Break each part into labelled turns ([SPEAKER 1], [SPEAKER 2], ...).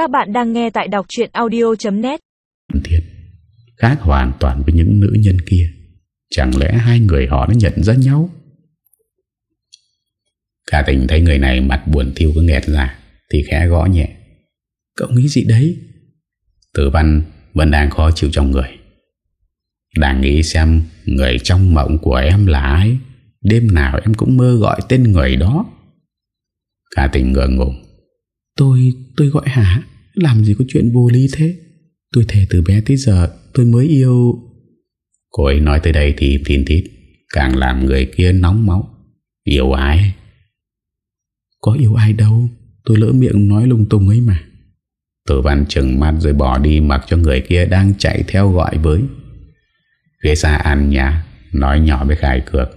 [SPEAKER 1] Các bạn đang nghe tại đọc chuyện audio.net
[SPEAKER 2] Thiệt Khác hoàn toàn với những nữ nhân kia. Chẳng lẽ hai người họ đã nhận ra nhau? Cả tình thấy người này mặt buồn thiêu cứ nghẹt ra, Thì khẽ gõ nhẹ. Cậu nghĩ gì đấy? Tử văn vẫn đang khó chịu trong người. Đang nghĩ xem Người trong mộng của em là ai. Đêm nào em cũng mơ gọi tên người đó. Cả tình ngờ ngùng. Tôi, tôi gọi hả? Làm gì có chuyện vô lý thế? Tôi thề từ bé tới giờ tôi mới yêu. Cô ấy nói tới đây thì tin thít Càng làm người kia nóng máu. Yêu ai? Có yêu ai đâu Tôi lỡ miệng nói lung tung ấy mà. Tử văn trừng mắt rồi bỏ đi Mặc cho người kia đang chạy theo gọi với. Phía xa ăn nhà Nói nhỏ với Khải Cược.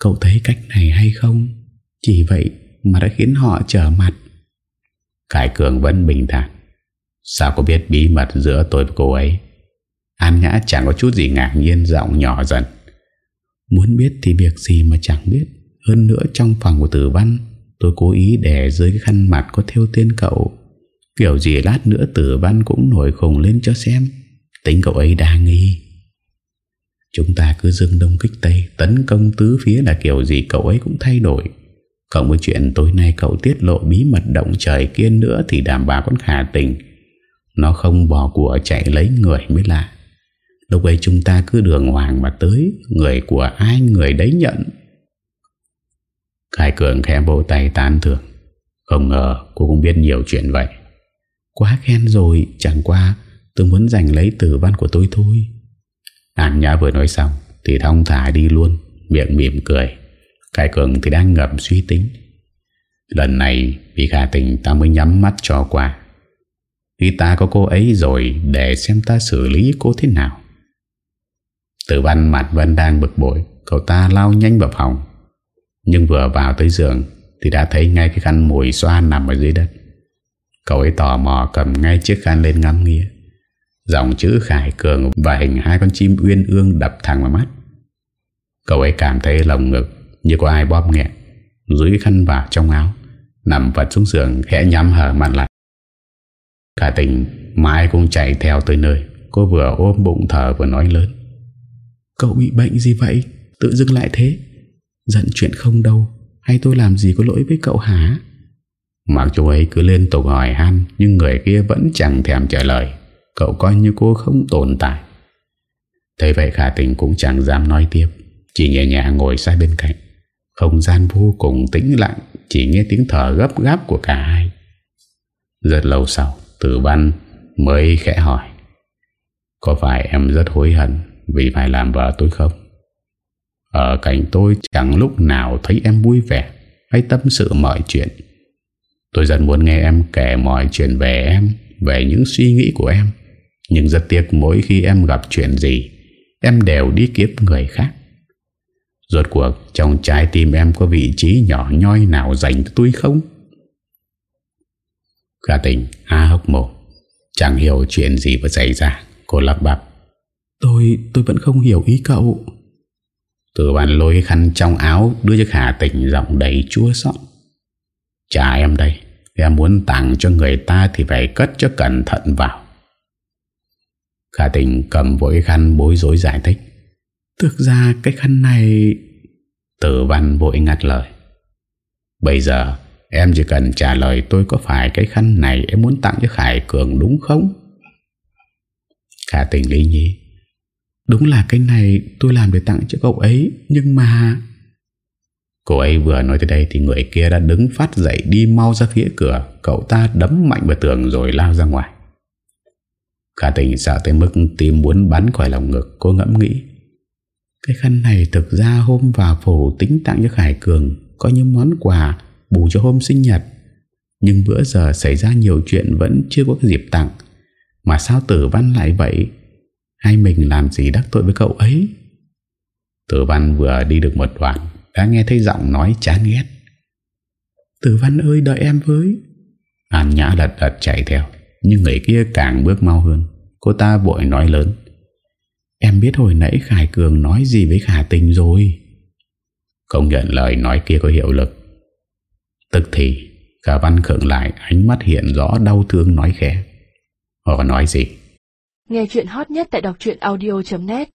[SPEAKER 2] Cậu thấy cách này hay không? Chỉ vậy mà đã khiến họ trở mặt Khải Cường vẫn bình thản. Sao có biết bí mật giữa tôi và cô ấy? An Nhã chẳng có chút gì ngạc nhiên, Giọng nhỏ dần. Muốn biết thì việc gì mà chẳng biết. Hơn nữa trong phòng của tử văn, Tôi cố ý để dưới cái khăn mặt Có theo tên cậu. Kiểu gì lát nữa tử văn cũng nổi khùng lên cho xem. Tính cậu ấy đa nghi. Chúng ta cứ dưng đông kích tây, Tấn công tứ phía là kiểu gì cậu ấy cũng thay đổi. Cộng với chuyện tối nay cậu tiết lộ bí mật động trời kia nữa Thì đảm bảo con khả tình. Nó không bỏ của chạy lấy người mới lạ. Lúc ấy chúng ta cứ đường hoàng mà tới, Người của ai người đấy nhận? Khải Cường khẽ bộ tay tán thưởng. Không ngờ cô cũng biết nhiều chuyện vậy. Quá khen rồi, Chẳng qua tôi muốn giành lấy tử văn của tôi thôi. An Nhã vừa nói xong Thì thông thả đi luôn, Miệng mỉm cười. Khải Cường thì đang ngập suy tính. Lần này vì khả tình ta mới nhắm mắt cho qua. Khi ta có cô ấy rồi Để xem ta xử lý cô thế nào. Tử văn mặt vẫn đang bực bội, Cậu ta lao nhanh vào phòng. Nhưng vừa vào tới giường Thì đã thấy ngay cái khăn mùi xoa nằm ở dưới đất. Cậu ấy tò mò cầm ngay chiếc khăn lên ngắm nghía. Dòng chữ Khải Cường Và hình hai con chim uyên ương đập thẳng vào mắt. Cậu ấy cảm thấy lồng ngực như có ai bóp nghẹn Dưới khăn vả trong áo, Nằm vật xuống giường, khẽ nhắm hở mặt lại. Cả tình Mãi cũng chạy theo tới nơi, Cô vừa ôm bụng thở vừa nói lớn. Cậu bị bệnh gì vậy? Tự dưng lại thế? Giận chuyện không đâu, Hay tôi làm gì có lỗi với cậu hả? Mặc chú ấy cứ liên tục hỏi han, Nhưng người kia vẫn chẳng thèm trả lời. Cậu coi như cô không tồn tại. Thế vậy, khả tình cũng chẳng dám nói tiếp, Chỉ nhẹ nhàng ngồi sai bên cạnh. Không gian vô cùng tĩnh lặng, Chỉ nghe tiếng thở gấp gáp của cả hai. Rất lâu sau, Tử văn mới khẽ hỏi, Có phải em rất hối hận Vì phải làm vợ tôi không? Ở cạnh tôi chẳng lúc nào Thấy em vui vẻ Hay tâm sự mọi chuyện. Tôi rất muốn nghe em kể mọi chuyện về em, Về những suy nghĩ của em. Nhưng rất tiếc mỗi khi em gặp chuyện gì, Em đều đi kiếp người khác. Rốt cuộc trong trái tim em có vị trí nhỏ nhoi nào dành cho tôi không? Khả tình A hốc mồm. Chẳng hiểu chuyện gì vừa xảy ra. Cô lắp bắp. Tôi, tôi vẫn không hiểu ý cậu. Từ bàn lôi khăn trong áo Đưa cho Khả tình giọng đầy chua xót. Trả em đây. Em muốn tặng cho người ta Thì phải cất cho cẩn thận vào. Khả tình cầm vội khăn bối rối giải thích Thực ra cái khăn này. Tử văn vội ngắt lời. Bây giờ Em chỉ cần trả lời tôi có phải cái khăn này em muốn tặng cho Khải Cường đúng không? Khả tình lý nhi Đúng là cái này tôi làm để tặng cho cậu ấy Nhưng mà Cô ấy vừa nói tới đây Thì người kia đã đứng phát dậy Đi mau ra phía cửa. Cậu ta đấm mạnh vào tường rồi lao ra ngoài. Khả tình sợ tới mức Tim muốn bắn khỏi lòng ngực. Cô ngẫm nghĩ cái khăn này thực ra hôm vào phủ tính tặng cho Khải Cường Có những món quà Bù cho hôm sinh nhật. Nhưng bữa giờ xảy ra nhiều chuyện Vẫn chưa có cái dịp tặng. Mà sao tử văn lại vậy? Hay mình làm gì đắc tội với cậu ấy? Tử văn vừa đi được một đoạn, Đã nghe thấy giọng nói chán ghét. Tử văn ơi, đợi em với. An Nhã lật đật chạy theo, Nhưng người kia càng bước mau hơn. Cô ta vội nói lớn. Em biết hồi nãy Khải Cường nói gì với Khả Tình rồi. Không nhận lời nói kia có hiệu lực. Tức thì Cả văn khựng lại Ánh mắt hiện rõ đau thương nói khẽ. Họ nói gì?
[SPEAKER 3] Nghe chuyện hot nhất tại đọc audio.net